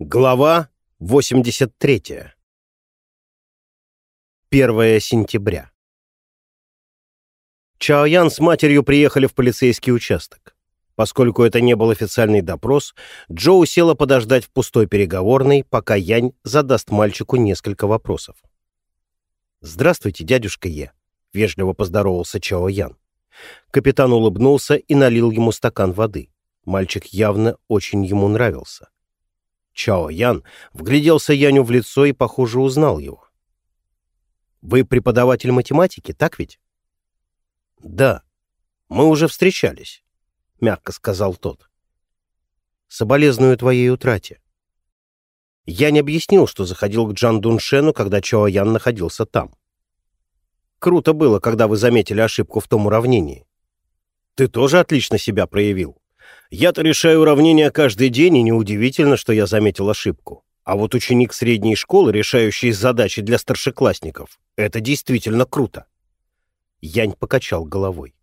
Глава 83. 1 сентября. Чао Ян с матерью приехали в полицейский участок. Поскольку это не был официальный допрос, Джоу села подождать в пустой переговорной, пока Янь задаст мальчику несколько вопросов. «Здравствуйте, дядюшка Е», — вежливо поздоровался Чао Ян. Капитан улыбнулся и налил ему стакан воды. Мальчик явно очень ему нравился. Чао Ян вгляделся Яню в лицо и, похоже, узнал его. «Вы преподаватель математики, так ведь?» «Да, мы уже встречались», — мягко сказал тот. «Соболезную твоей утрате». Я не объяснил, что заходил к Джан Дуншену, когда Чао Ян находился там. Круто было, когда вы заметили ошибку в том уравнении. Ты тоже отлично себя проявил. Я-то решаю уравнения каждый день, и неудивительно, что я заметил ошибку. А вот ученик средней школы, решающий задачи для старшеклассников, это действительно круто. Янь покачал головой.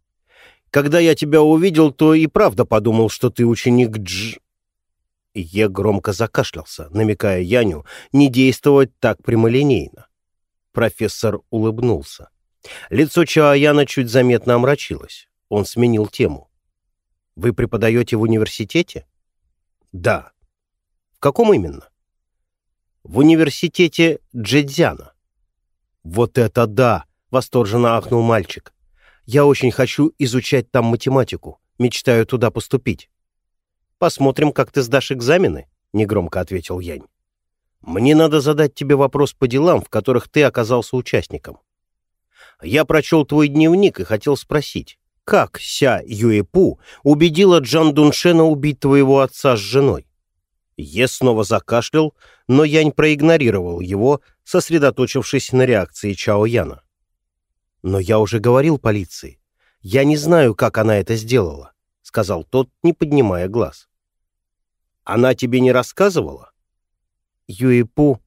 Когда я тебя увидел, то и правда подумал, что ты ученик Дж... Е громко закашлялся, намекая Яню не действовать так прямолинейно. Профессор улыбнулся. Лицо Чаояна чуть заметно омрачилось. Он сменил тему. Вы преподаете в университете? Да. В каком именно? В университете Джедзяна. Вот это да! Восторженно ахнул мальчик. Я очень хочу изучать там математику. Мечтаю туда поступить. Посмотрим, как ты сдашь экзамены, негромко ответил Янь. Мне надо задать тебе вопрос по делам, в которых ты оказался участником. Я прочел твой дневник и хотел спросить, как Ся Юэпу убедила Джан Дуншена убить твоего отца с женой? Е снова закашлял, но Янь проигнорировал его, сосредоточившись на реакции Чао Яна. «Но я уже говорил полиции. Я не знаю, как она это сделала», — сказал тот, не поднимая глаз. «Она тебе не рассказывала?» Юэпу...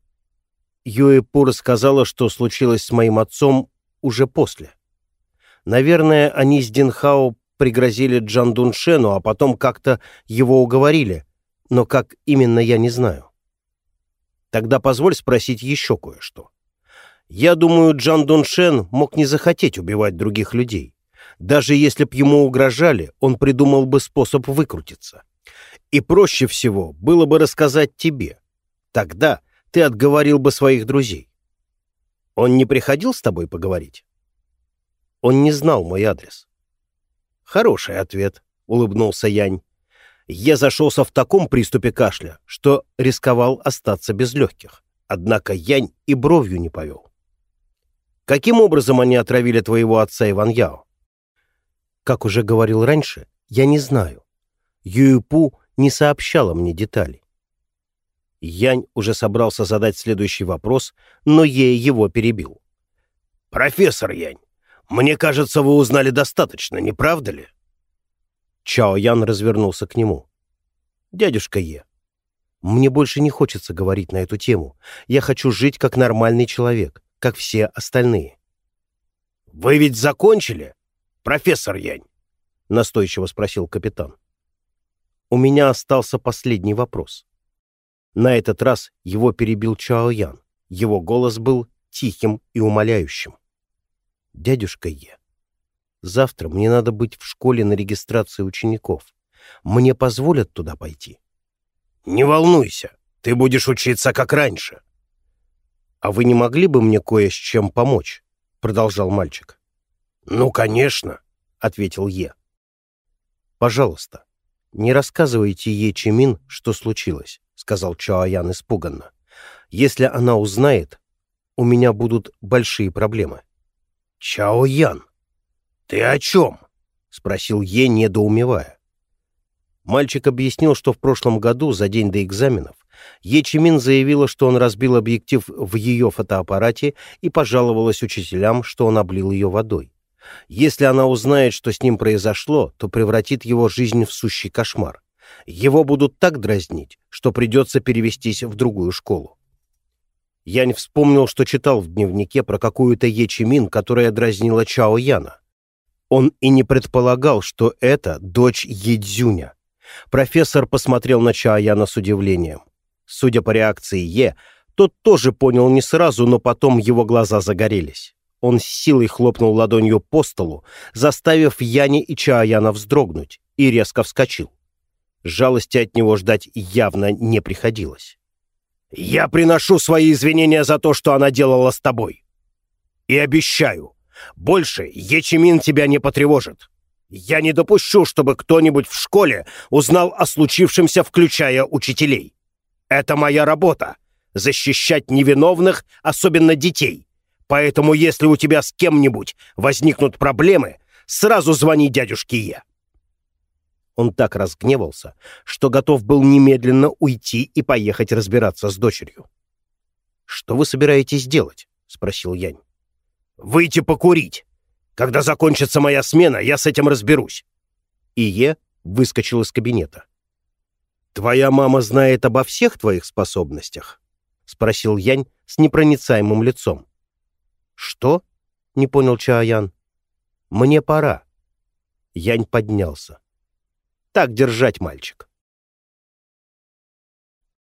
Юэпу рассказала, что случилось с моим отцом уже после. Наверное, они с Динхао пригрозили Джан Дуншену, а потом как-то его уговорили. Но как именно, я не знаю. Тогда позволь спросить еще кое-что. Я думаю, Джан Дуншен мог не захотеть убивать других людей. Даже если б ему угрожали, он придумал бы способ выкрутиться. И проще всего было бы рассказать тебе. Тогда ты отговорил бы своих друзей. Он не приходил с тобой поговорить? Он не знал мой адрес. «Хороший ответ», — улыбнулся Янь. Я зашелся в таком приступе кашля, что рисковал остаться без легких. Однако Янь и бровью не повел. «Каким образом они отравили твоего отца Иван Яо?» «Как уже говорил раньше, я не знаю. Юйпу не сообщала мне деталей. Янь уже собрался задать следующий вопрос, но ей его перебил. «Профессор Янь, мне кажется, вы узнали достаточно, не правда ли?» Чао Ян развернулся к нему. «Дядюшка Е, мне больше не хочется говорить на эту тему. Я хочу жить как нормальный человек, как все остальные». «Вы ведь закончили, профессор Янь?» — настойчиво спросил капитан. «У меня остался последний вопрос». На этот раз его перебил Чао Ян. Его голос был тихим и умоляющим дядюшка Е. Завтра мне надо быть в школе на регистрации учеников. Мне позволят туда пойти? Не волнуйся, ты будешь учиться как раньше. А вы не могли бы мне кое с чем помочь? Продолжал мальчик. Ну, конечно, ответил Е. Пожалуйста, не рассказывайте Е Чимин, что случилось, сказал Чаоян испуганно. Если она узнает, у меня будут большие проблемы. «Чао Ян, ты о чем?» — спросил Е, недоумевая. Мальчик объяснил, что в прошлом году, за день до экзаменов, Е Чимин заявила, что он разбил объектив в ее фотоаппарате и пожаловалась учителям, что он облил ее водой. Если она узнает, что с ним произошло, то превратит его жизнь в сущий кошмар. Его будут так дразнить, что придется перевестись в другую школу. Янь вспомнил, что читал в дневнике про какую-то Ечимин, которая дразнила Чао Яна. Он и не предполагал, что это дочь Едзюня. Профессор посмотрел на Чао Яна с удивлением. Судя по реакции Е, тот тоже понял не сразу, но потом его глаза загорелись. Он с силой хлопнул ладонью по столу, заставив Яни и Чаяна вздрогнуть, и резко вскочил. Жалости от него ждать явно не приходилось. «Я приношу свои извинения за то, что она делала с тобой. И обещаю, больше Ечимин тебя не потревожит. Я не допущу, чтобы кто-нибудь в школе узнал о случившемся, включая учителей. Это моя работа — защищать невиновных, особенно детей. Поэтому если у тебя с кем-нибудь возникнут проблемы, сразу звони дядюшке Е». Он так разгневался, что готов был немедленно уйти и поехать разбираться с дочерью. «Что вы собираетесь делать?» — спросил Янь. «Выйти покурить. Когда закончится моя смена, я с этим разберусь». И Е выскочил из кабинета. «Твоя мама знает обо всех твоих способностях?» — спросил Янь с непроницаемым лицом. «Что?» — не понял Чаян. «Мне пора». Янь поднялся. «Так держать, мальчик.